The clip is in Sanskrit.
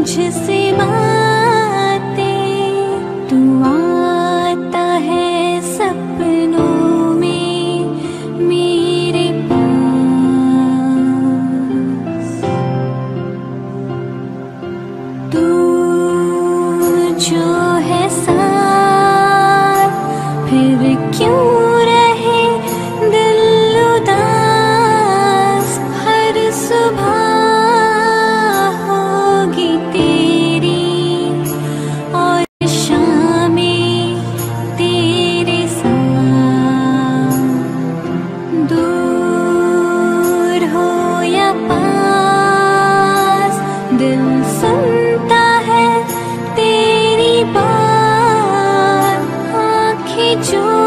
तुझसे माते तू आता है सपनों में मेरे पास। तू जो है साथ फिर क्यों 就